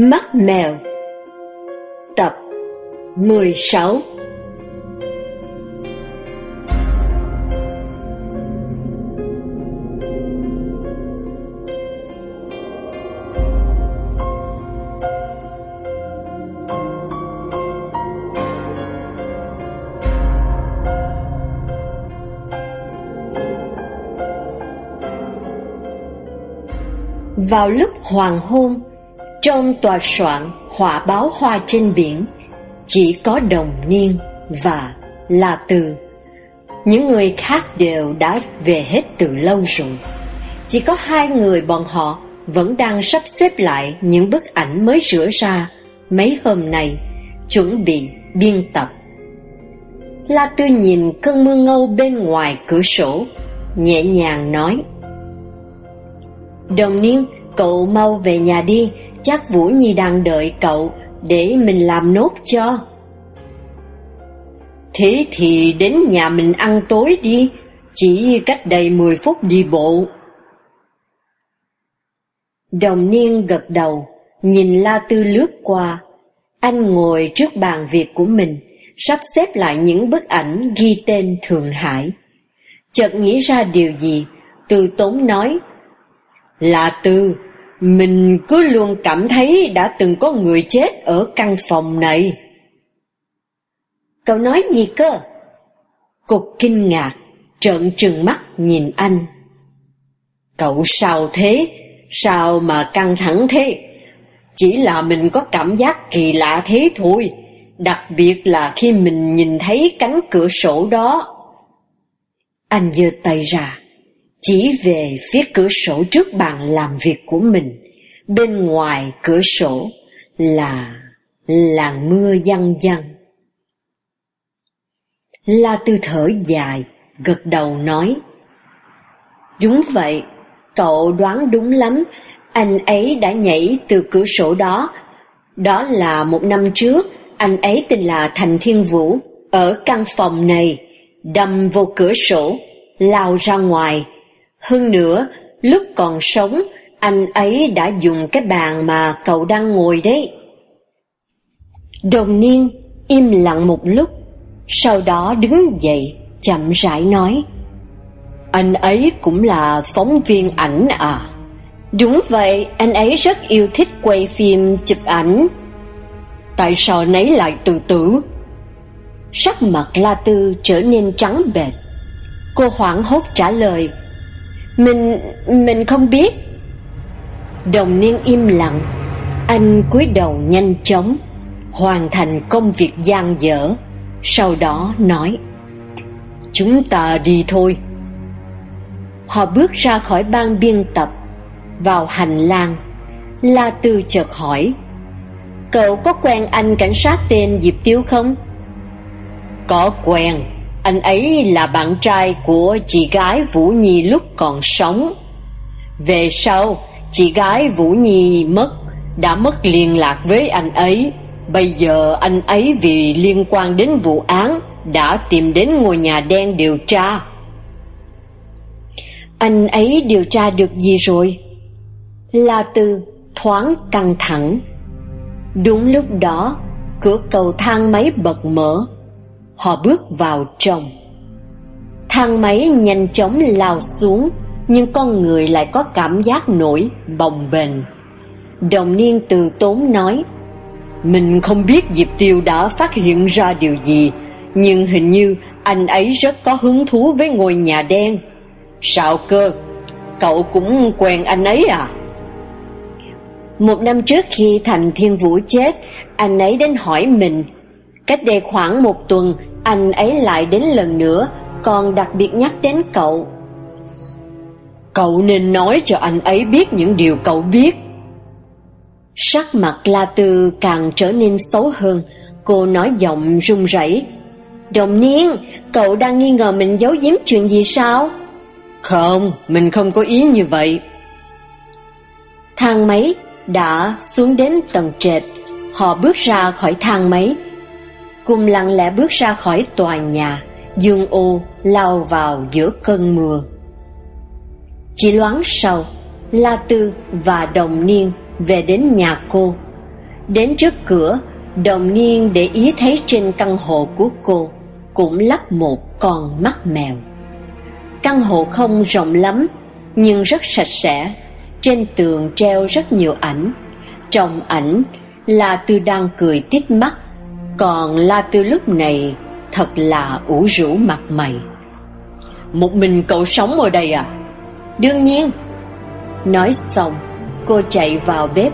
Mắt mèo. Tập 16 Vào lúc hoàng hôn trong tòa soạn họa báo hoa trên biển Chỉ có đồng niên và là từ. Những người khác đều đã về hết từ lâu rồi. Chỉ có hai người bọn họ vẫn đang sắp xếp lại những bức ảnh mới rửa ra mấy hôm nay Chuẩn bị biên tập. La Tư nhìn cơn mưa ngâu bên ngoài cửa sổ Nhẹ nhàng nói Đồng niên, cậu mau về nhà đi Chắc Vũ Nhi đang đợi cậu Để mình làm nốt cho. Thế thì đến nhà mình ăn tối đi, Chỉ cách đây 10 phút đi bộ. Đồng niên gật đầu, Nhìn La Tư lướt qua. Anh ngồi trước bàn việc của mình, Sắp xếp lại những bức ảnh ghi tên Thượng Hải. Chợt nghĩ ra điều gì Từ tốn nói La Tư mình cứ luôn cảm thấy đã từng có người chết ở căn phòng này. Cậu nói gì cơ? Cục kinh ngạc, trợn trừng mắt nhìn anh. Cậu sao thế? Sao mà căng thẳng thế? Chỉ là mình có cảm giác kỳ lạ thế thôi, đặc biệt là khi mình nhìn thấy cánh cửa sổ đó. Anh giơ tay ra, chỉ về phía cửa sổ trước bàn làm việc của mình. Bên ngoài cửa sổ là là mưa văng văng. La Tư thở dài, gật đầu nói. Đúng vậy, cậu đoán đúng lắm, anh ấy đã nhảy từ cửa sổ đó. Đó là một năm trước, anh ấy tên là Thành Thiên Vũ, ở căn phòng này, đâm vô cửa sổ, lao ra ngoài. Hơn nữa, lúc còn sống, anh ấy đã dùng cái bàn mà cậu đang ngồi đấy. Đồng niên im lặng một lúc, sau đó đứng dậy, chậm rãi nói. Anh ấy cũng là phóng viên ảnh à? Đúng vậy, anh ấy rất yêu thích quay phim, chụp ảnh. Tại sao nấy lại tự tử? Sắc mặt La Tư trở nên trắng bệch. Cô hoảng hốt trả lời. Mình, mình không biết. Đồng niên im lặng. Anh cúi đầu nhanh chóng Hoàn thành công việc gian dở. Sau đó nói Chúng ta đi thôi. Họ bước ra khỏi ban biên tập Vào hành lang. La Tư chợt hỏi Cậu có quen anh cảnh sát tên Diệp Tiêu không? Có quen. Anh ấy là bạn trai của chị gái Vũ Nhi lúc còn sống. Về sau, Chị gái Vũ Nhi mất, Đã mất liên lạc với anh ấy. Bây giờ anh ấy vì liên quan đến vụ án Đã tìm đến ngôi nhà đen điều tra. Anh ấy điều tra được gì rồi? La Tư thoáng căng thẳng. Đúng lúc đó, Cửa cầu thang máy bật mở. Họ bước vào trong Thang máy nhanh chóng lao xuống nhưng con người lại có cảm giác nổi bồng bềnh. Đồng niên từ tốn nói, Mình không biết Diệp Tiêu đã phát hiện ra điều gì, nhưng hình như anh ấy rất có hứng thú với ngôi nhà đen. Sao cơ? Cậu cũng quen anh ấy à? Một năm trước khi Thành Thiên Vũ chết, anh ấy đến hỏi mình. Cách đây khoảng một tuần, anh ấy lại đến lần nữa, còn đặc biệt nhắc đến cậu. Cậu nên nói cho anh ấy biết những điều cậu biết. Sắc mặt La Tư càng trở nên xấu hơn, cô nói giọng run rẩy. Đồng niên, cậu đang nghi ngờ mình giấu giếm chuyện gì sao? Không, mình không có ý như vậy. Thang máy đã xuống đến tầng trệt, họ bước ra khỏi thang máy. Cùng lặng lẽ bước ra khỏi tòa nhà, dương ô lao vào giữa cơn mưa. Chỉ loáng sau, La Tư và Đồng Niên về đến nhà cô. Đến trước cửa, đồng niên để ý thấy trên căn hộ của cô cũng lắp một con mắt mèo. Căn hộ không rộng lắm, nhưng rất sạch sẽ. Trên tường treo rất nhiều ảnh. Trong ảnh, La Tư đang cười tít mắt, còn La Tư lúc này thật là ủ rũ mặt mày. Một mình cậu sống ở đây à? Đương nhiên. Nói xong, cô chạy vào bếp,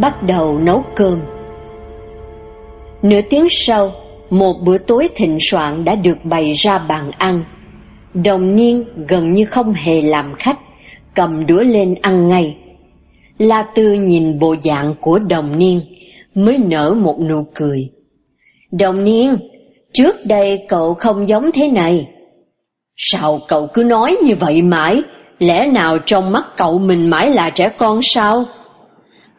bắt đầu nấu cơm. Nửa tiếng sau, một bữa tối thịnh soạn đã được bày ra bàn ăn. Đồng niên gần như không hề làm khách, cầm đũa lên ăn ngay. La Tư nhìn bộ dạng của đồng niên, mới nở một nụ cười. Đồng niên, trước đây cậu không giống thế này. Sao cậu cứ nói như vậy mãi? Lẽ nào trong mắt cậu mình mãi là trẻ con sao?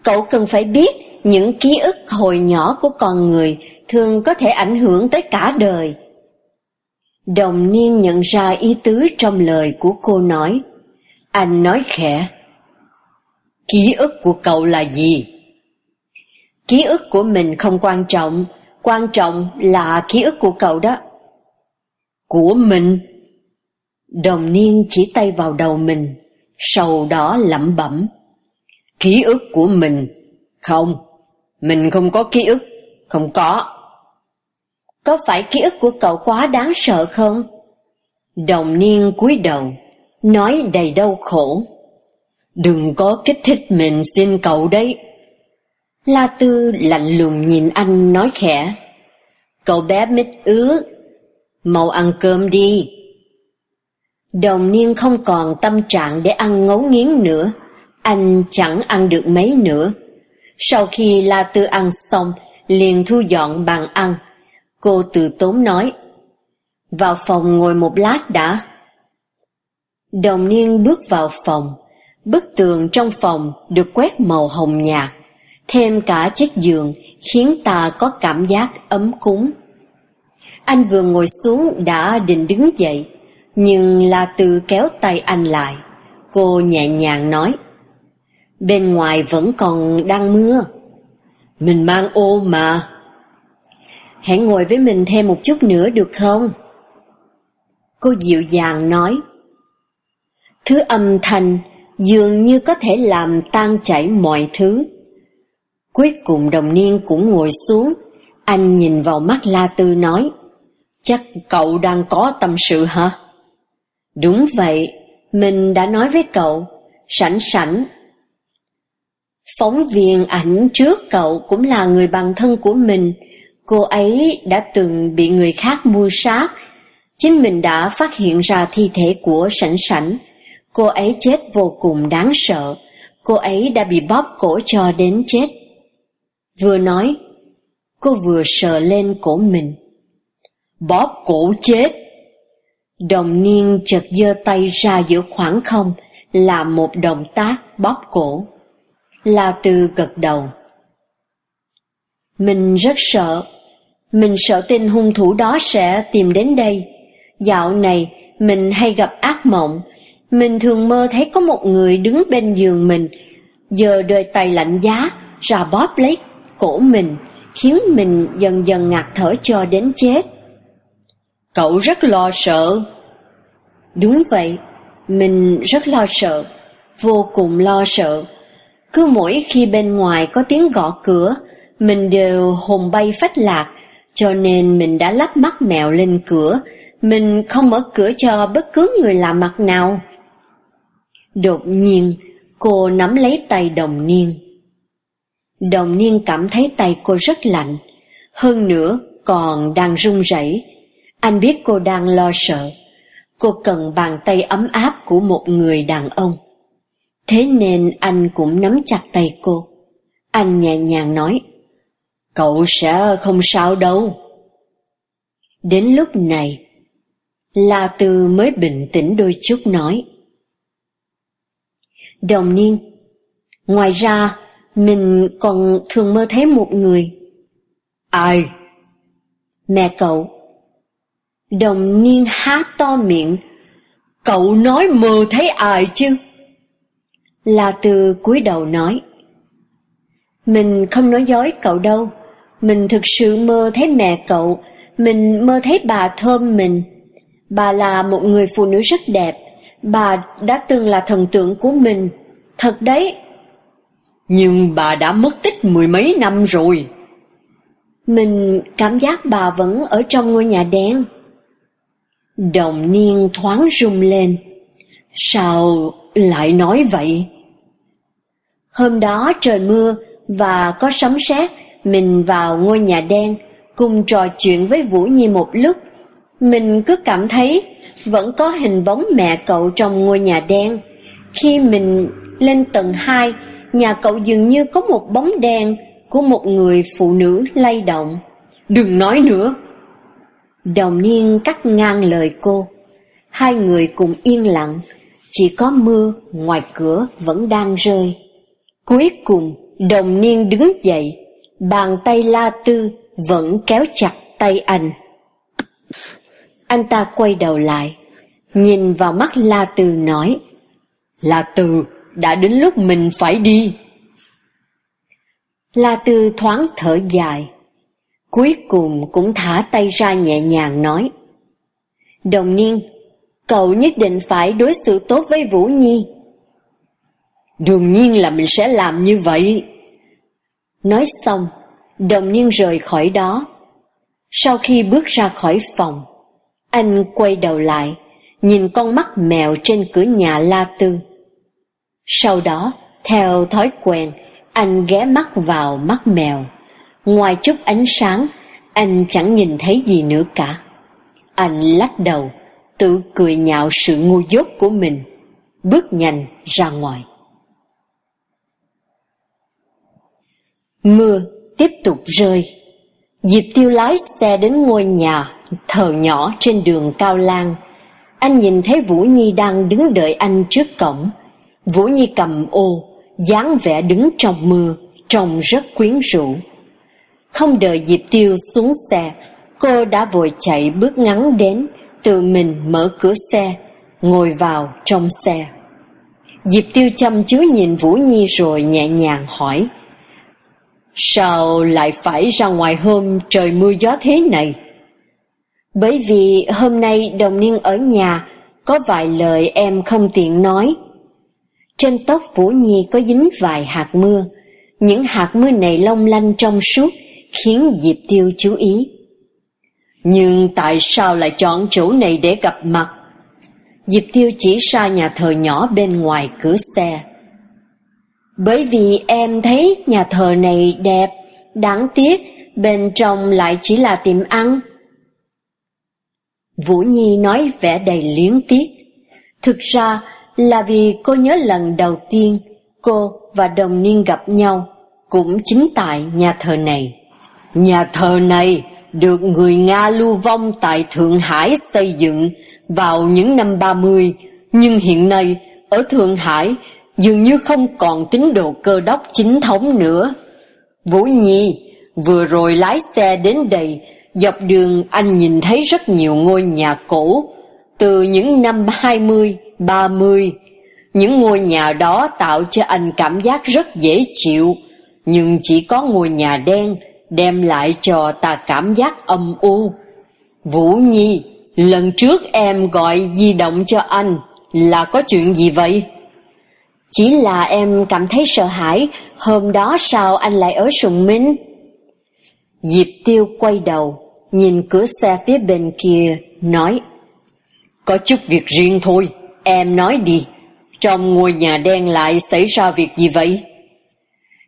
Cậu cần phải biết những ký ức hồi nhỏ của con người thường có thể ảnh hưởng tới cả đời. Đồng niên nhận ra ý tứ trong lời của cô nói. Anh nói khẽ. Ký ức của cậu là gì? Ký ức của mình không quan trọng, quan trọng là ký ức của cậu đó. Của mình? Đồng niên chỉ tay vào đầu mình, sau đó lẩm bẩm. Ký ức của mình? Không, mình không có ký ức, không có. Có phải ký ức của cậu quá đáng sợ không? Đồng niên cúi đầu, nói đầy đau khổ. Đừng có kích thích mình xin cậu đấy. La Tư lạnh lùng nhìn anh nói khẽ. Cậu bé mít ứa, mau ăn cơm đi. Đồng niên không còn tâm trạng để ăn ngấu nghiến nữa, anh chẳng ăn được mấy nữa. Sau khi La Tư ăn xong, liền thu dọn bàn ăn, cô từ tốn nói, vào phòng ngồi một lát đã. Đồng niên bước vào phòng, bức tường trong phòng được quét màu hồng nhạt, thêm cả chiếc giường khiến ta có cảm giác ấm cúng. Anh vừa ngồi xuống đã định đứng dậy, nhưng La Tư kéo tay anh lại. Cô nhẹ nhàng nói, bên ngoài vẫn còn đang mưa. Mình mang ô mà. Hãy ngồi với mình thêm một chút nữa được không? Cô dịu dàng nói, Thứ âm thanh dường như có thể làm tan chảy mọi thứ. Cuối cùng đồng niên cũng ngồi xuống, anh nhìn vào mắt La Tư nói, Chắc cậu đang có tâm sự hả? Đúng vậy, mình đã nói với cậu, sẵn sẵn. Phóng viên ảnh trước cậu cũng là người bằng thân của mình, cô ấy đã từng bị người khác mua sát. Chính mình đã phát hiện ra thi thể của sảnh sảnh. Cô ấy chết vô cùng đáng sợ, cô ấy đã bị bóp cổ cho đến chết. Vừa nói, cô vừa sờ lên cổ mình. Bóp cổ chết! Đồng niên chợt giơ tay ra giữa khoảng không, làm một động tác bóp cổ. La Tư gật đầu. Mình rất sợ, mình sợ tên hung thủ đó sẽ tìm đến đây. Dạo này, mình hay gặp ác mộng, mình thường mơ thấy có một người đứng bên giường mình, giờ đôi tay lạnh giá, ra bóp lấy cổ mình, khiến mình dần dần ngạt thở cho đến chết. Cậu rất lo sợ. Đúng vậy, mình rất lo sợ, vô cùng lo sợ. Cứ mỗi khi bên ngoài có tiếng gõ cửa, mình đều hồn bay phách lạc, cho nên mình đã lắp mắt mèo lên cửa, mình không mở cửa cho bất cứ người lạ mặt nào. Đột nhiên, cô nắm lấy tay đồng niên. Đồng niên cảm thấy tay cô rất lạnh, hơn nữa còn đang run rẩy. Anh biết cô đang lo sợ. Cô cần bàn tay ấm áp của một người đàn ông. Thế nên anh cũng nắm chặt tay cô. Anh nhẹ nhàng nói, Cậu sẽ không sao đâu. Đến lúc này, La Tư mới bình tĩnh đôi chút nói. Đồng niên, ngoài ra, mình còn thường mơ thấy một người. Ai? Mẹ cậu. Đồng niên há to miệng. Cậu nói mơ thấy ai chứ? La Tư cúi đầu nói. Mình không nói dối cậu đâu. Mình thực sự mơ thấy mẹ cậu. Mình mơ thấy bà thơm mình. Bà là một người phụ nữ rất đẹp. Bà đã từng là thần tượng của mình. Thật đấy. Nhưng bà đã mất tích mười mấy năm rồi. Mình cảm giác bà vẫn ở trong ngôi nhà đen. Đồng niên thoáng rung lên. Sao lại nói vậy? Hôm đó trời mưa và có sấm sét, mình vào ngôi nhà đen cùng trò chuyện với Vũ Nhi một lúc. Mình cứ cảm thấy vẫn có hình bóng mẹ cậu trong ngôi nhà đen. Khi mình lên tầng 2, nhà cậu dường như có một bóng đen của một người phụ nữ lay động. Đừng nói nữa. Đồng niên cắt ngang lời cô. Hai người cùng yên lặng, chỉ có mưa ngoài cửa vẫn đang rơi. Cuối cùng, đồng niên đứng dậy, bàn tay La Tư vẫn kéo chặt tay anh. Anh ta quay đầu lại, nhìn vào mắt La Tư nói, La Tư, đã đến lúc mình phải đi. La Tư thoáng thở dài, cuối cùng cũng thả tay ra nhẹ nhàng nói, Đồng niên, cậu nhất định phải đối xử tốt với Vũ Nhi. Đương nhiên là mình sẽ làm như vậy. Nói xong, đồng niên rời khỏi đó. Sau khi bước ra khỏi phòng, anh quay đầu lại, nhìn con mắt mèo trên cửa nhà La Tư. Sau đó, theo thói quen, anh ghé mắt vào mắt mèo. Ngoài chút ánh sáng, anh chẳng nhìn thấy gì nữa cả. Anh lắc đầu, tự cười nhạo sự ngu dốt của mình, bước nhanh ra ngoài. Mưa tiếp tục rơi. Diệp Tiêu lái xe đến ngôi nhà thờ nhỏ trên đường Cao Lan. Anh nhìn thấy Vũ Nhi đang đứng đợi anh trước cổng. Vũ Nhi cầm ô, dáng vẻ đứng trong mưa, trông rất quyến rũ. Không đợi Diệp Tiêu xuống xe, cô đã vội chạy bước ngắn đến, tự mình mở cửa xe, ngồi vào trong xe. Diệp Tiêu chăm chú nhìn Vũ Nhi rồi nhẹ nhàng hỏi, Sao lại phải ra ngoài hôm trời mưa gió thế này? Bởi vì hôm nay đồng niên ở nhà, có vài lời em không tiện nói. Trên tóc Vũ Nhi có dính vài hạt mưa, những hạt mưa này long lanh trong suốt, khiến Diệp Tiêu chú ý. Nhưng tại sao lại chọn chỗ này để gặp mặt? Diệp Tiêu chỉ ra nhà thờ nhỏ bên ngoài cửa xe. Bởi vì em thấy nhà thờ này đẹp, đáng tiếc bên trong lại chỉ là tiệm ăn. Vũ Nhi nói vẻ đầy liếng tiếc. Thực ra là vì cô nhớ lần đầu tiên cô và đồng niên gặp nhau cũng chính tại nhà thờ này. Nhà thờ này được người Nga lưu vong tại Thượng Hải xây dựng vào những năm 30, nhưng hiện nay ở Thượng Hải dường như không còn tín đồ cơ đốc chính thống nữa. Vũ Nhi vừa rồi lái xe đến đây, dọc đường anh nhìn thấy rất nhiều ngôi nhà cổ, từ những năm 20, 30. Những ngôi nhà đó tạo cho anh cảm giác rất dễ chịu, nhưng chỉ có ngôi nhà đen đem lại cho ta cảm giác âm u. Vũ Nhi, lần trước em gọi di động cho anh là có chuyện gì vậy? Chỉ là em cảm thấy sợ hãi, hôm đó sao anh lại ở Sùng Minh? Diệp Tiêu quay đầu, nhìn cửa xe phía bên kia, nói Có chút việc riêng thôi, em nói đi, trong ngôi nhà đen lại xảy ra việc gì vậy?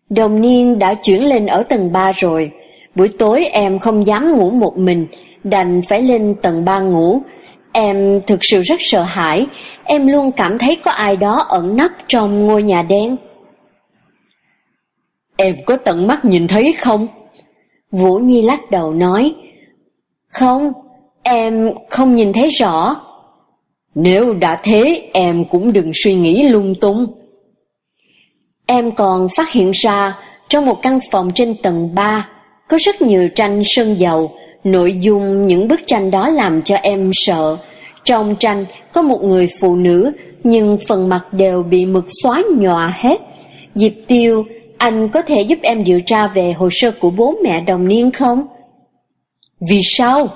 Đồng niên đã chuyển lên ở tầng 3 rồi, buổi tối em không dám ngủ một mình, đành phải lên tầng 3 ngủ, Em thực sự rất sợ hãi, em luôn cảm thấy có ai đó ẩn nấp trong ngôi nhà đen. Em có tận mắt nhìn thấy không? Vũ Nhi lắc đầu nói, Không, em không nhìn thấy rõ. Nếu đã thế, em cũng đừng suy nghĩ lung tung. Em còn phát hiện ra, trong một căn phòng trên tầng 3, có rất nhiều tranh sơn dầu, Nội dung những bức tranh đó làm cho em sợ. Trong tranh có một người phụ nữ, nhưng phần mặt đều bị mực xóa nhòa hết. Diệp Tiêu, Anh có thể giúp em điều tra về hồ sơ của bố mẹ đồng niên không? Vì sao?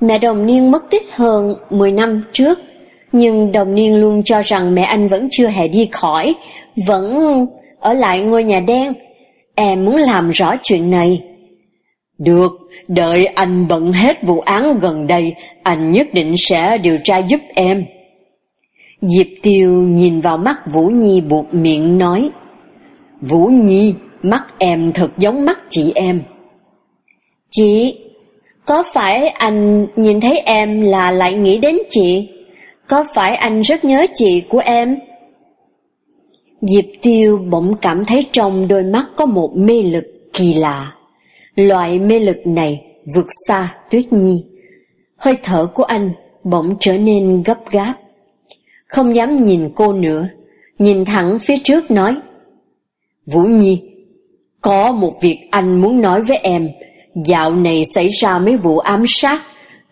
Mẹ đồng niên mất tích hơn 10 năm trước, nhưng đồng niên luôn cho rằng mẹ anh vẫn chưa hề đi khỏi, vẫn ở lại ngôi nhà đen. Em muốn làm rõ chuyện này. Được, đợi anh bận hết vụ án gần đây, anh nhất định sẽ điều tra giúp em. Diệp Tiêu nhìn vào mắt Vũ Nhi buộc miệng nói Vũ Nhi, mắt em thật giống mắt chị em. Chị, có phải anh nhìn thấy em là lại nghĩ đến chị? Có phải anh rất nhớ chị của em? Diệp Tiêu bỗng cảm thấy trong đôi mắt có một mê lực kỳ lạ. Loại mê lực này vượt xa Tuyết Nhi. Hơi thở của anh bỗng trở nên gấp gáp. Không dám nhìn cô nữa, nhìn thẳng phía trước nói. Vũ Nhi, có một việc anh muốn nói với em. Dạo này xảy ra mấy vụ ám sát.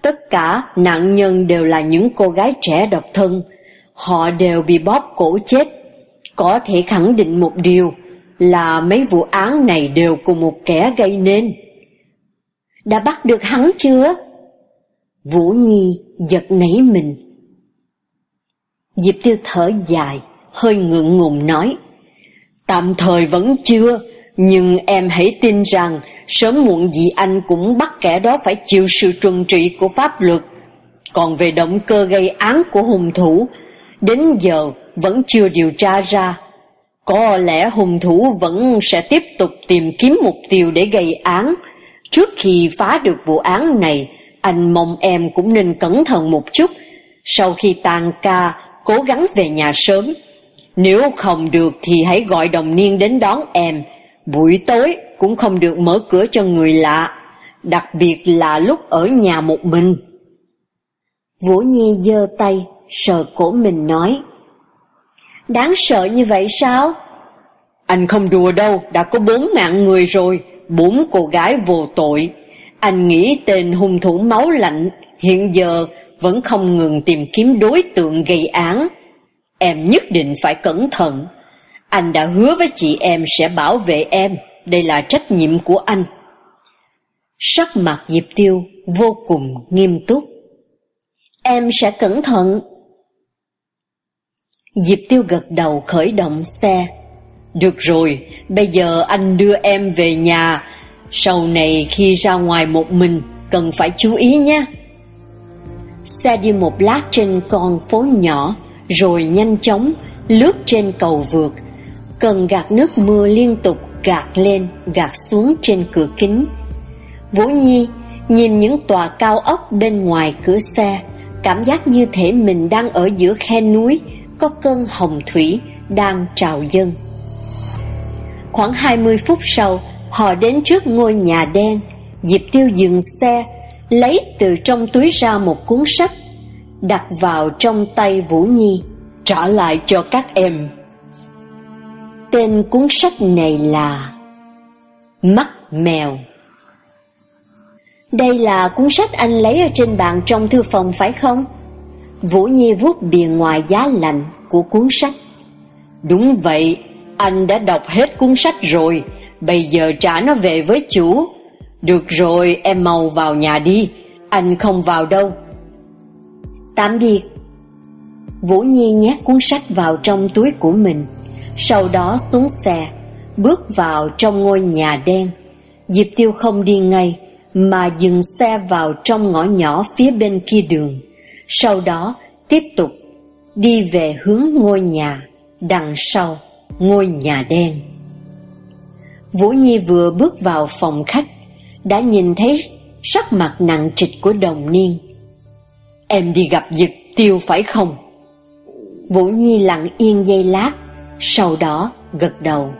Tất cả nạn nhân đều là những cô gái trẻ độc thân. Họ đều bị bóp cổ chết. Có thể khẳng định một điều là mấy vụ án này đều cùng một kẻ gây nên. Đã bắt được hắn chưa? Vũ Nhi giật nảy mình. Diệp Tiêu thở dài, hơi ngượng ngùng nói. Tạm thời vẫn chưa, nhưng em hãy tin rằng sớm muộn gì anh cũng bắt kẻ đó phải chịu sự trừng trị của pháp luật. Còn về động cơ gây án của hung thủ, đến giờ vẫn chưa điều tra ra. Có lẽ hung thủ vẫn sẽ tiếp tục tìm kiếm mục tiêu để gây án. Trước khi phá được vụ án này, anh mong em cũng nên cẩn thận một chút. Sau khi tan ca, cố gắng về nhà sớm. Nếu không được thì hãy gọi đồng niên đến đón em. Buổi tối cũng không được mở cửa cho người lạ, đặc biệt là lúc ở nhà một mình. Vũ Nhi giơ tay, sờ cổ mình nói. Đáng sợ như vậy sao? Anh không đùa đâu, đã có bốn mạng người rồi, bốn cô gái vô tội. Anh nghĩ tên hung thủ máu lạnh hiện giờ vẫn không ngừng tìm kiếm đối tượng gây án. Em nhất định phải cẩn thận. Anh đã hứa với chị em sẽ bảo vệ em, đây là trách nhiệm của anh. Sắc mặt Diệp Tiêu vô cùng nghiêm túc. Em sẽ cẩn thận. Diệp Tiêu gật đầu khởi động xe. Được rồi, bây giờ anh đưa em về nhà. Sau này khi ra ngoài một mình, cần phải chú ý nhé. Xe đi một lát trên con phố nhỏ, rồi nhanh chóng lướt trên cầu vượt. Cần gạt nước mưa liên tục gạt lên, gạt xuống trên cửa kính. Vũ Nhi nhìn những tòa cao ốc bên ngoài cửa xe, cảm giác như thể mình đang ở giữa khe núi, có cơn hồng thủy đang trào dâng. Khoảng 20 phút sau, họ đến trước ngôi nhà đen. Diệp Tiêu dừng xe, lấy từ trong túi ra một cuốn sách, đặt vào trong tay Vũ Nhi, trả lại cho các em. Tên cuốn sách này là Mắt Mèo. Đây là cuốn sách anh lấy ở trên bàn trong thư phòng phải không? Vũ Nhi vuốt bìa ngoài giá lạnh của cuốn sách. Đúng vậy, anh đã đọc hết cuốn sách rồi, bây giờ trả nó về với chủ. Được rồi, em mau vào nhà đi, anh không vào đâu. Tạm biệt. Vũ Nhi nhét cuốn sách vào trong túi của mình, sau đó xuống xe, bước vào trong ngôi nhà đen. Diệp Tiêu không đi ngay, mà dừng xe vào trong ngõ nhỏ phía bên kia đường. Sau đó tiếp tục đi về hướng ngôi nhà đằng sau ngôi nhà đen. Vũ Nhi vừa bước vào phòng khách, đã nhìn thấy sắc mặt nặng trịch của đồng niên. Em đi gặp Diệp Tiêu phải không? Vũ Nhi lặng yên giây lát, sau đó gật đầu.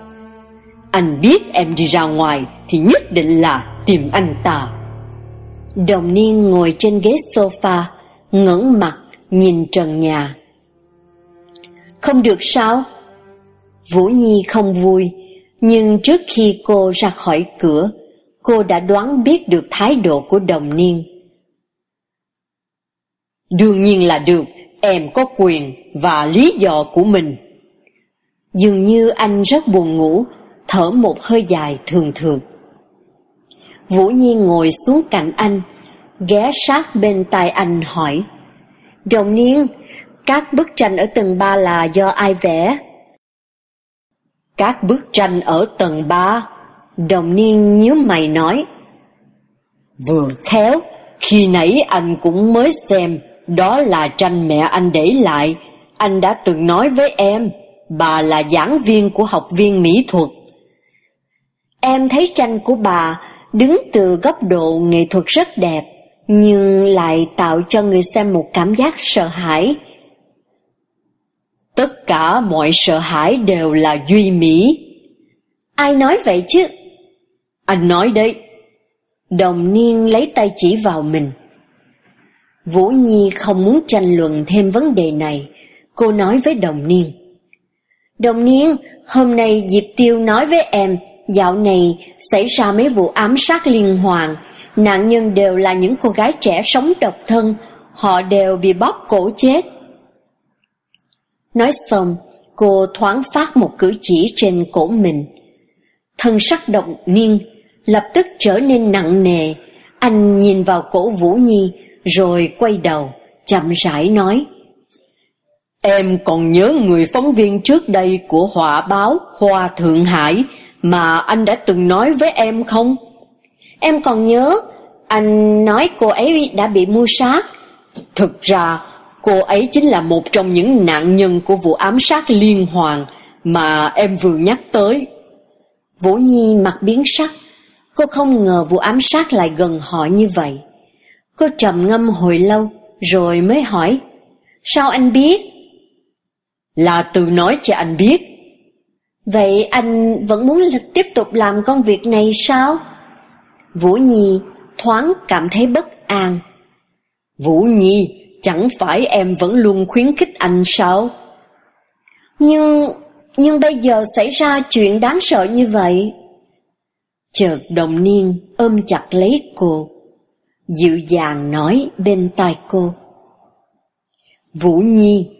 Anh biết em đi ra ngoài thì nhất định là tìm anh ta. Đồng niên ngồi trên ghế sofa, ngẩng mặt nhìn trần nhà. Không được sao? Vũ Nhi không vui, nhưng trước khi cô ra khỏi cửa, cô đã đoán biết được thái độ của đồng niên. Đương nhiên là được, em có quyền và lý do của mình. Dường như anh rất buồn ngủ, thở một hơi dài thường thường. Vũ Nhi ngồi xuống cạnh anh, ghé sát bên tai anh hỏi. Đồng niên, các bức tranh ở tầng ba là do ai vẽ? Các bức tranh ở tầng ba, đồng niên nhíu mày nói. Vừa khéo, khi nãy anh cũng mới xem, đó là tranh mẹ anh để lại. Anh đã từng nói với em, bà là giảng viên của học viên mỹ thuật. Em thấy tranh của bà đứng từ góc độ nghệ thuật rất đẹp, nhưng lại tạo cho người xem một cảm giác sợ hãi. Tất cả mọi sợ hãi đều là duy mỹ. Ai nói vậy chứ? Anh nói đấy. Đồng niên lấy tay chỉ vào mình. Vũ Nhi không muốn tranh luận thêm vấn đề này. Cô nói với đồng niên. Đồng niên, hôm nay Diệp Tiêu nói với em, dạo này xảy ra mấy vụ ám sát liên hoàn. Nạn nhân đều là những cô gái trẻ sống độc thân, họ đều bị bóp cổ chết. Nói xong, cô thoáng phát một cử chỉ trên cổ mình. Thân sắc động niên, lập tức trở nên nặng nề. Anh nhìn vào cổ Vũ Nhi, rồi quay đầu, chậm rãi nói. Em còn nhớ người phóng viên trước đây của họa báo Hoa Thượng Hải mà anh đã từng nói với em không? Em còn nhớ, anh nói cô ấy đã bị mưu sát. Thực ra, cô ấy chính là một trong những nạn nhân của vụ ám sát liên hoàn mà em vừa nhắc tới. Vũ Nhi mặt biến sắc, cô không ngờ vụ ám sát lại gần họ như vậy. Cô trầm ngâm hồi lâu, rồi mới hỏi, sao anh biết? Là từ nói cho anh biết. Vậy anh vẫn muốn tiếp tục làm công việc này sao? Vũ Nhi thoáng cảm thấy bất an. Vũ Nhi, chẳng phải em vẫn luôn khuyến khích anh sao? Nhưng, nhưng bây giờ xảy ra chuyện đáng sợ như vậy. Chợt đồng niên ôm chặt lấy cô, dịu dàng nói bên tai cô. Vũ Nhi,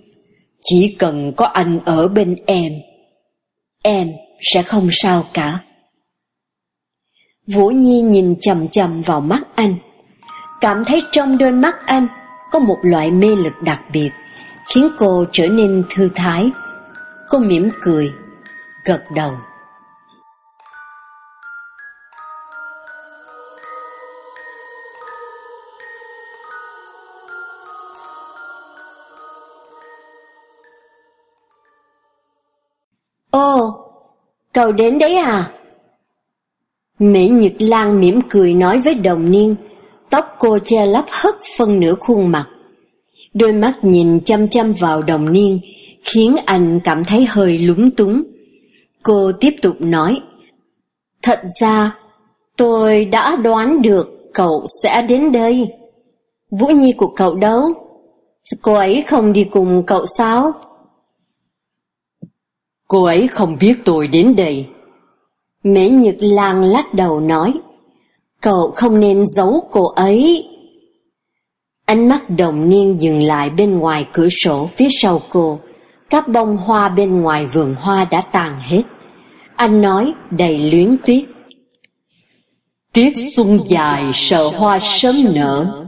chỉ cần có anh ở bên em, em sẽ không sao cả. Vũ Nhi nhìn chầm chầm vào mắt anh, cảm thấy trong đôi mắt anh có một loại mê lực đặc biệt, khiến cô trở nên thư thái. Cô mỉm cười, gật đầu. Ô, cậu đến đấy à? Mỹ Nhật Lan mỉm cười nói với đồng niên, tóc cô che lấp hết phân nửa khuôn mặt. Đôi mắt nhìn chăm chăm vào đồng niên, khiến anh cảm thấy hơi lúng túng. Cô tiếp tục nói, Thật ra, tôi đã đoán được cậu sẽ đến đây. Vũ Nhi của cậu đâu? Cô ấy không đi cùng cậu sao? Cô ấy không biết tôi đến đây. Mễ Nhật Lan lắc đầu nói, cậu không nên giấu cô ấy. Ánh mắt đồng niên dừng lại bên ngoài cửa sổ phía sau cô, các bông hoa bên ngoài vườn hoa đã tàn hết. Anh nói đầy luyến tiếc. Tiết xuân dài sợ hoa sớm nở,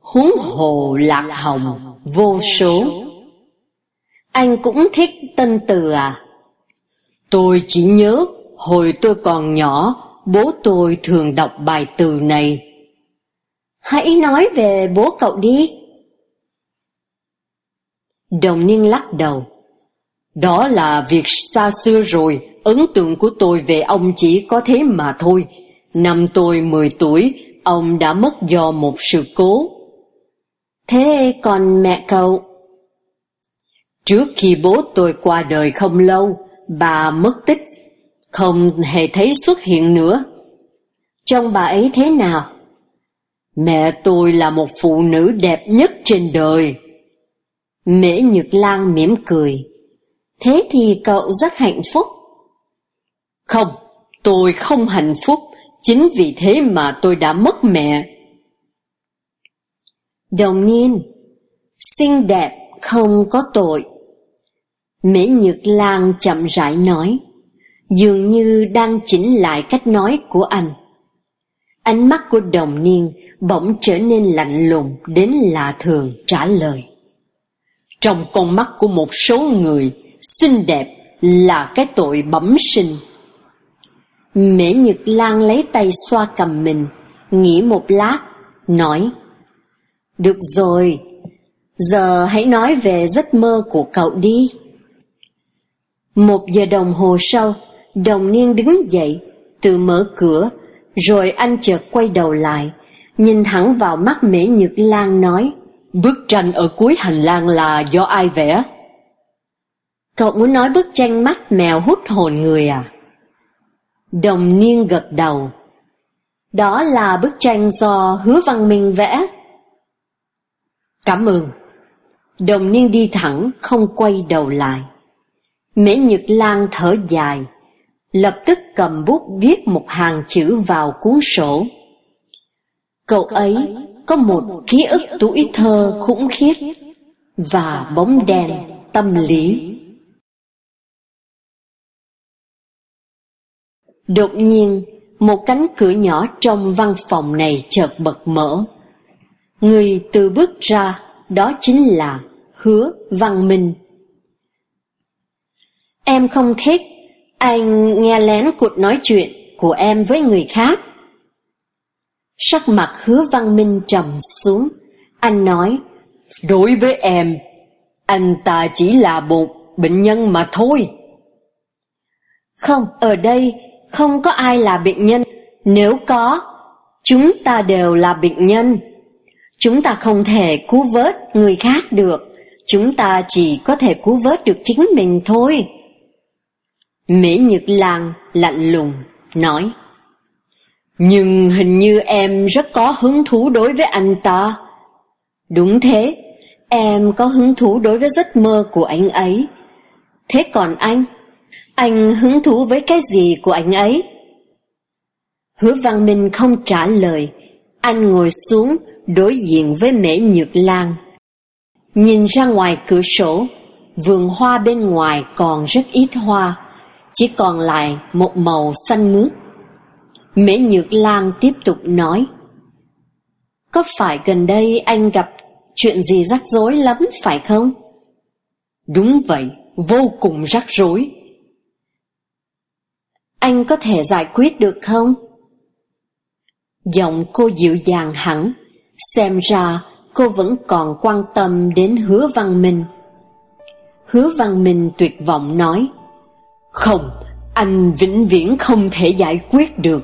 huống hồ lạc hồng vô số. Anh cũng thích tân từ à? Tôi chỉ nhớ hồi tôi còn nhỏ, bố tôi thường đọc bài từ này. Hãy nói về bố cậu đi. Đồng niên lắc đầu. Đó là việc xa xưa rồi, ấn tượng của tôi về ông chỉ có thế mà thôi. Năm tôi 10 tuổi, ông đã mất do một sự cố. Thế còn mẹ cậu? Trước khi bố tôi qua đời không lâu, bà mất tích, không hề thấy xuất hiện nữa. Trông bà ấy thế nào? Mẹ tôi là một phụ nữ đẹp nhất trên đời. Mễ Nhược Lan mỉm cười. Thế thì cậu rất hạnh phúc. Không, tôi không hạnh phúc, chính vì thế mà tôi đã mất mẹ. Đồng niên, xinh đẹp không có tội. Mễ Nhược Lan chậm rãi nói, dường như đang chỉnh lại cách nói của anh. Ánh mắt của đồng niên bỗng trở nên lạnh lùng đến lạ thường trả lời. Trong con mắt của một số người, xinh đẹp là cái tội bẩm sinh. Mễ Nhật Lan lấy tay xoa cầm mình, nghĩ một lát, nói Được rồi, giờ hãy nói về giấc mơ của cậu đi. Một giờ đồng hồ sau, đồng niên đứng dậy, tự mở cửa, rồi anh chợt quay đầu lại, nhìn thẳng vào mắt Mễ Nhật Lan nói Bức tranh ở cuối hành lang là do ai vẽ? Cậu muốn nói bức tranh mắt mèo hút hồn người à? Đồng niên gật đầu. Đó là bức tranh do hứa văn minh vẽ. Cảm ơn. Đồng niên đi thẳng, không quay đầu lại. Mễ Nhật Lan thở dài, lập tức cầm bút viết một hàng chữ vào cuốn sổ. Cậu ấy có một ký ức tuổi thơ khủng khiếp và bóng đèn tâm lý. Đột nhiên, một cánh cửa nhỏ trong văn phòng này chợt bật mở. Người từ bước ra, đó chính là Hứa Văn Minh. Em không thích, anh nghe lén cuộc nói chuyện của em với người khác. Sắc mặt hứa văn minh trầm xuống, anh nói, Đối với em, anh ta chỉ là một bệnh nhân mà thôi. Không, ở đây không có ai là bệnh nhân. Nếu có, chúng ta đều là bệnh nhân. Chúng ta không thể cứu vớt người khác được. Chúng ta chỉ có thể cứu vớt được chính mình thôi. Mễ Nhật Lan lạnh lùng, nói. Nhưng hình như em rất có hứng thú đối với anh ta. Đúng thế, em có hứng thú đối với giấc mơ của anh ấy. Thế còn anh? Anh hứng thú với cái gì của anh ấy? Hứa Văn Minh không trả lời. Anh ngồi xuống đối diện với Mễ Nhược Lan. Nhìn ra ngoài cửa sổ, vườn hoa bên ngoài còn rất ít hoa, chỉ còn lại một màu xanh mướt. Mễ Nhược Lan tiếp tục nói Có phải gần đây anh gặp chuyện gì rắc rối lắm phải không? Đúng vậy, vô cùng rắc rối. Anh có thể giải quyết được không? Giọng cô dịu dàng hẳn, xem ra cô vẫn còn quan tâm đến hứa văn minh. Hứa văn minh tuyệt vọng nói, không, anh vĩnh viễn không thể giải quyết được.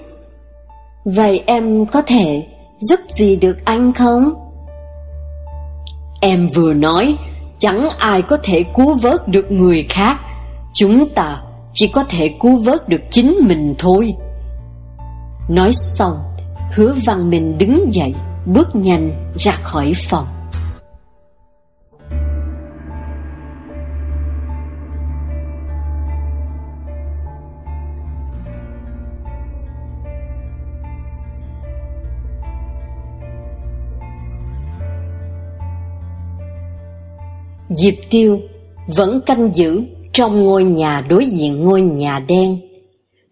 Vậy em có thể giúp gì được anh không? Em vừa nói, chẳng ai có thể cứu vớt được người khác. Chúng ta chỉ có thể cứu vớt được chính mình thôi. Nói xong, hứa văn mình đứng dậy, bước nhanh ra khỏi phòng. Diệp Tiêu vẫn canh giữ trong ngôi nhà đối diện ngôi nhà đen.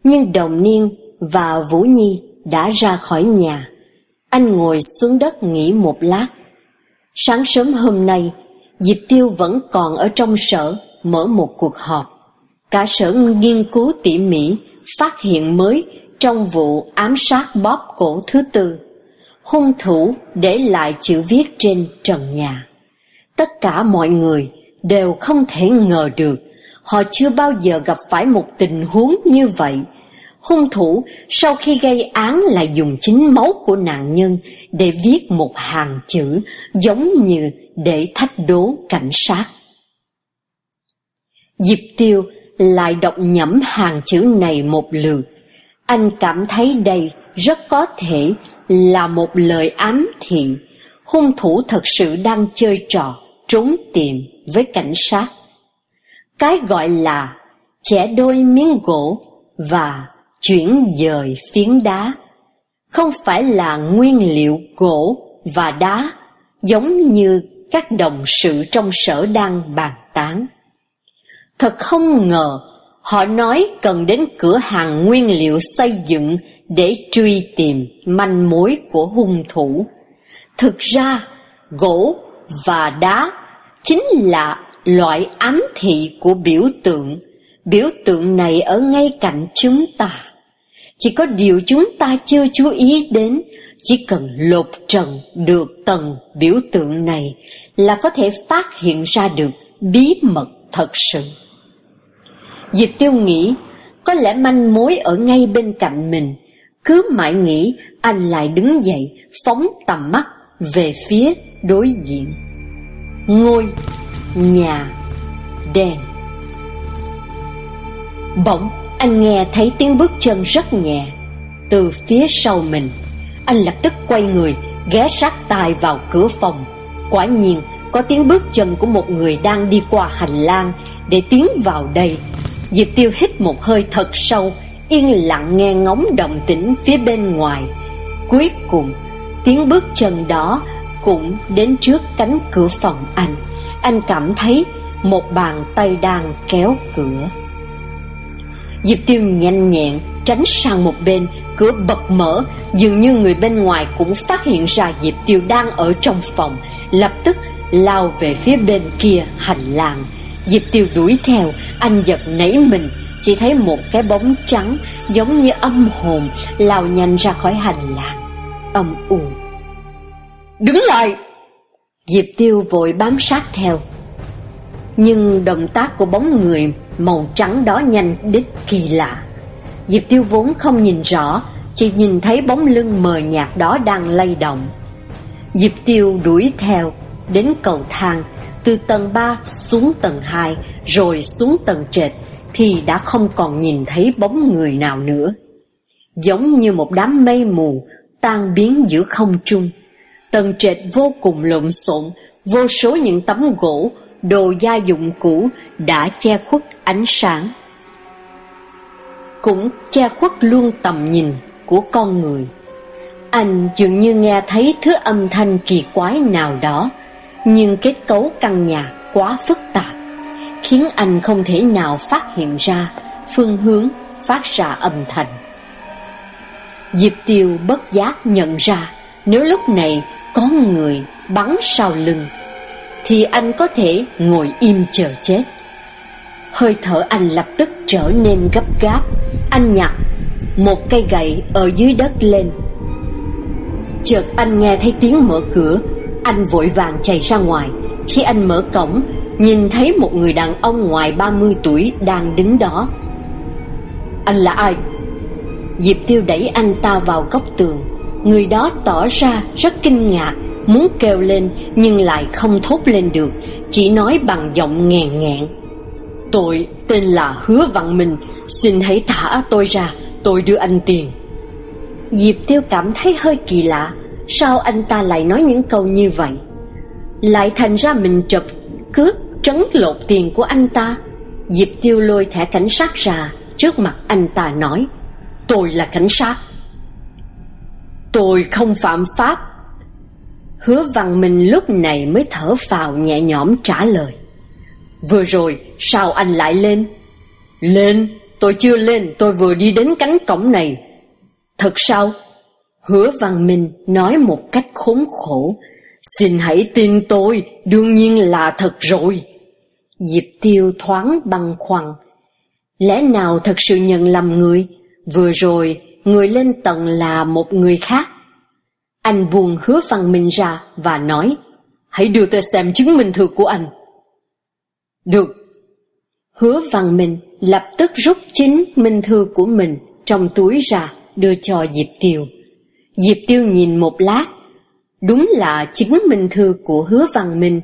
Nhưng Đồng Niên và Vũ Nhi đã ra khỏi nhà. Anh ngồi xuống đất nghỉ một lát. Sáng sớm hôm nay, Diệp Tiêu vẫn còn ở trong sở mở một cuộc họp. Cả sở nghiên cứu tỉ mỉ phát hiện mới trong vụ ám sát bóp cổ thứ tư. Hung thủ để lại chữ viết trên trần nhà. Tất cả mọi người đều không thể ngờ được họ chưa bao giờ gặp phải một tình huống như vậy. Hung thủ sau khi gây án lại dùng chính máu của nạn nhân để viết một hàng chữ giống như để thách đố cảnh sát. Diệp Tiêu lại đọc nhẩm hàng chữ này một lượt. Anh cảm thấy đây rất có thể là một lời ám thị. Hung thủ thật sự đang chơi trò trốn tìm với cảnh sát. Cái gọi là chẻ đôi miếng gỗ và chuyển dời phiến đá không phải là nguyên liệu gỗ và đá giống như các đồng sự trong sở đang bàn tán. Thật không ngờ, họ nói cần đến cửa hàng nguyên liệu xây dựng để truy tìm manh mối của hung thủ. Thực ra, gỗ và đá chính là loại ám thị của biểu tượng. Biểu tượng này ở ngay cạnh chúng ta. Chỉ có điều chúng ta chưa chú ý đến, chỉ cần lột trần được tầng biểu tượng này là có thể phát hiện ra được bí mật thật sự. Diệp Tiêu nghĩ, có lẽ manh mối ở ngay bên cạnh mình, cứ mãi nghĩ anh lại đứng dậy, phóng tầm mắt về phía đối diện. Ngôi, nhà, đèn. Bỗng, anh nghe thấy tiếng bước chân rất nhẹ, từ phía sau mình. Anh lập tức quay người, ghé sát tai vào cửa phòng. Quả nhiên, có tiếng bước chân của một người đang đi qua hành lang để tiến vào đây. Diệp Tiêu hít một hơi thật sâu, yên lặng nghe ngóng động tĩnh phía bên ngoài. Cuối cùng, tiếng bước chân đó cũng đến trước cánh cửa phòng anh. Anh cảm thấy một bàn tay đang kéo cửa. Diệp Tiêu nhanh nhẹn tránh sang một bên, cửa bật mở, dường như người bên ngoài cũng phát hiện ra Diệp Tiêu đang ở trong phòng, lập tức lao về phía bên kia hành lang. Diệp Tiêu đuổi theo, anh giật nảy mình, chỉ thấy một cái bóng trắng giống như âm hồn lao nhanh ra khỏi hành lang. Âm u. Đứng lại! Diệp Tiêu vội bám sát theo. Nhưng động tác của bóng người màu trắng đó nhanh đến kỳ lạ. Diệp Tiêu vốn không nhìn rõ, chỉ nhìn thấy bóng lưng mờ nhạt đó đang lay động. Diệp Tiêu đuổi theo, đến cầu thang, từ tầng 3 xuống tầng 2, rồi xuống tầng trệt, thì đã không còn nhìn thấy bóng người nào nữa. Giống như một đám mây mù tan biến giữa không trung. Tầng trệt vô cùng lộn xộn, vô số những tấm gỗ, đồ gia dụng cũ đã che khuất ánh sáng. Cũng che khuất luôn tầm nhìn của con người. Anh dường như nghe thấy thứ âm thanh kỳ quái nào đó, nhưng kết cấu căn nhà quá phức tạp, khiến anh không thể nào phát hiện ra phương hướng phát ra âm thanh. Diệp Tiêu bất giác nhận ra nếu lúc này có người bắn sau lưng thì anh có thể ngồi im chờ chết. Hơi thở anh lập tức trở nên gấp gáp. Anh nhặt một cây gậy ở dưới đất lên. Chợt anh nghe thấy tiếng mở cửa, anh vội vàng chạy ra ngoài. Khi anh mở cổng, nhìn thấy một người đàn ông ngoài 30 tuổi đang đứng đó. Anh là ai? Diệp Tiêu đẩy anh ta vào góc tường. Người đó tỏ ra rất kinh ngạc muốn kêu lên nhưng lại không thốt lên được, chỉ nói bằng giọng nghèn nghẹn. Tôi tên là Hứa Văn Minh, xin hãy thả tôi ra, tôi đưa anh tiền. Diệp Tiêu cảm thấy hơi kỳ lạ, sao anh ta lại nói những câu như vậy? Lại thành ra mình chụp, cướp, trấn lột tiền của anh ta. Diệp Tiêu lôi thẻ cảnh sát ra, trước mặt anh ta nói, tôi là cảnh sát. Tôi không phạm pháp, Hứa văn minh lúc này mới thở phào nhẹ nhõm trả lời. Vừa rồi, sao anh lại lên? Lên, tôi chưa lên, tôi vừa đi đến cánh cổng này. Thật sao? Hứa văn minh nói một cách khốn khổ. Xin hãy tin tôi, đương nhiên là thật rồi. Diệp tiêu thoáng băng khoăn. Lẽ nào thật sự nhận lầm người? Vừa rồi, người lên tầng là một người khác. Anh buông hứa văn minh ra và nói, hãy đưa tôi xem chứng minh thư của anh. Được. Hứa văn minh lập tức rút chính minh thư của mình trong túi ra đưa cho Diệp Tiêu. Diệp Tiêu nhìn một lát, đúng là chứng minh thư của hứa văn minh,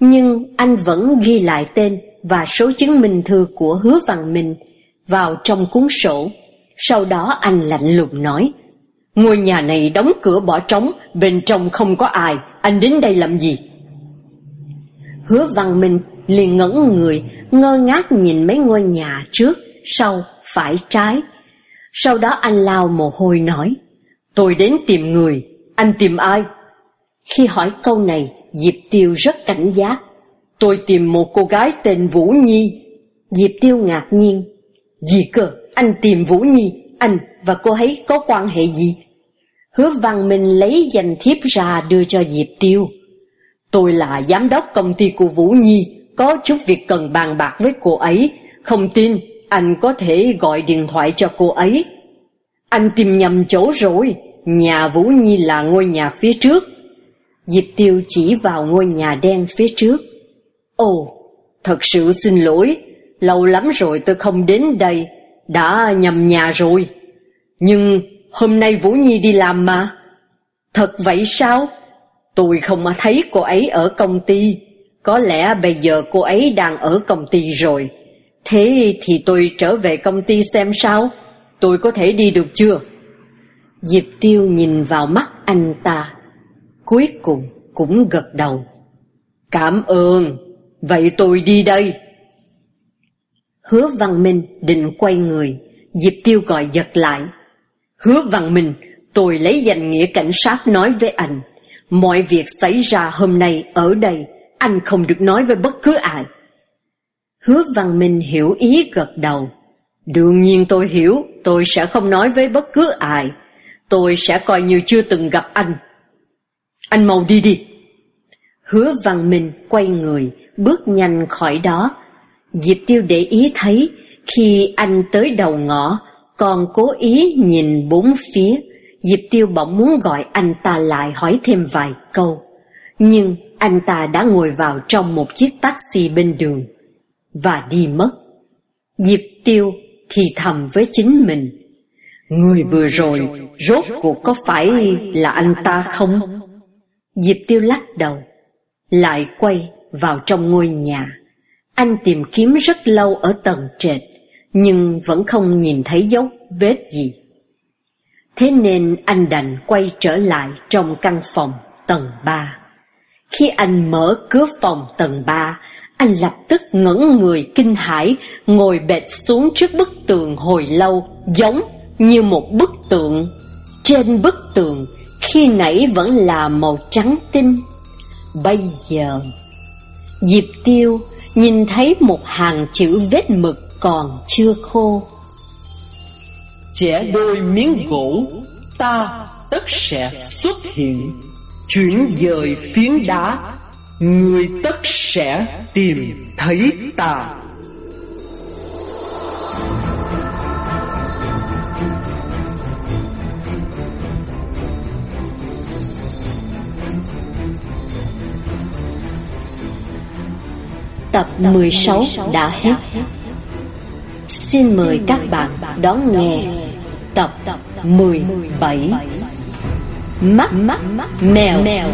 nhưng anh vẫn ghi lại tên và số chứng minh thư của hứa văn minh vào trong cuốn sổ. Sau đó anh lạnh lùng nói, Ngôi nhà này đóng cửa bỏ trống, bên trong không có ai, anh đến đây làm gì? Hứa văn minh liền ngẩn người, ngơ ngác nhìn mấy ngôi nhà trước, sau, phải, trái. Sau đó anh lao mồ hôi nói, tôi đến tìm người, anh tìm ai? Khi hỏi câu này, Diệp Tiêu rất cảnh giác. Tôi tìm một cô gái tên Vũ Nhi. Diệp Tiêu ngạc nhiên. Gì cơ, anh tìm Vũ Nhi, anh và cô ấy có quan hệ gì? Hứa Văn Minh lấy danh thiếp ra đưa cho Diệp Tiêu. Tôi là giám đốc công ty của Vũ Nhi, có chút việc cần bàn bạc với cô ấy. Không tin, anh có thể gọi điện thoại cho cô ấy. Anh tìm nhầm chỗ rồi, nhà Vũ Nhi là ngôi nhà phía trước. Diệp Tiêu chỉ vào ngôi nhà đen phía trước. Ồ, thật sự xin lỗi, lâu lắm rồi tôi không đến đây, đã nhầm nhà rồi. Nhưng hôm nay Vũ Nhi đi làm mà. Thật vậy sao? Tôi không thấy cô ấy ở công ty. Có lẽ bây giờ cô ấy đang ở công ty rồi. Thế thì tôi trở về công ty xem sao. Tôi có thể đi được chưa? Diệp Tiêu nhìn vào mắt anh ta. Cuối cùng cũng gật đầu. Cảm ơn. Vậy tôi đi đây. Hứa Văn Minh định quay người. Diệp Tiêu gọi giật lại. Hứa Văn Minh, tôi lấy danh nghĩa cảnh sát nói với anh. Mọi việc xảy ra hôm nay ở đây, anh không được nói với bất cứ ai. Hứa Văn Minh hiểu ý gật đầu. Đương nhiên tôi hiểu, tôi sẽ không nói với bất cứ ai. Tôi sẽ coi như chưa từng gặp anh. Anh mau đi đi. Hứa Văn Minh quay người, bước nhanh khỏi đó. Diệp Tiêu để ý thấy, khi anh tới đầu ngõ, còn cố ý nhìn bốn phía, Diệp Tiêu bỗng muốn gọi anh ta lại hỏi thêm vài câu. Nhưng anh ta đã ngồi vào trong một chiếc taxi bên đường và đi mất. Diệp Tiêu thì thầm với chính mình. Người vừa rồi, rốt cuộc có phải là anh ta không? Diệp Tiêu lắc đầu, lại quay vào trong ngôi nhà. Anh tìm kiếm rất lâu ở tầng trệt, nhưng vẫn không nhìn thấy dấu vết gì. Thế nên anh đành quay trở lại trong căn phòng tầng 3. Khi anh mở cửa phòng tầng 3, anh lập tức ngẩn người kinh hãi, ngồi bệt xuống trước bức tường hồi lâu, giống như một bức tượng. Trên bức tường, khi nãy vẫn là màu trắng tinh. Bây giờ, Diệp Tiêu nhìn thấy một hàng chữ vết mực còn chưa khô. Chẻ đôi miếng gỗ, ta tất sẽ xuất hiện, chuyển dời phiến đá, người tất sẽ tìm thấy ta. Tập 16 đã hết. Xin mời các bạn đón nghe tập 17 Mắt mắt mèo, mèo